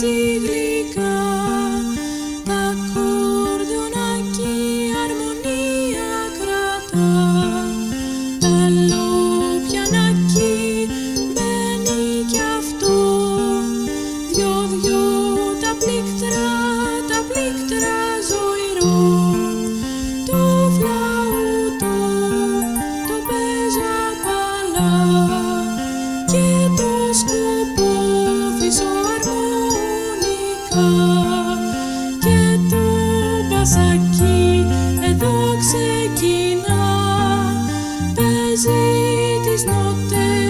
Μυρίζει τα κορδονάκι αρμονία κρατά Τα λοπιανάκι μπαίνει κι αυτό Δυο-δυο τα πλήκτρα, τα πλήκτρα ζωηρό Το φλαούτο το παίζω παλά Και το σκοπό φυσό εδώ ξεκινά. Παίζει τις νότες.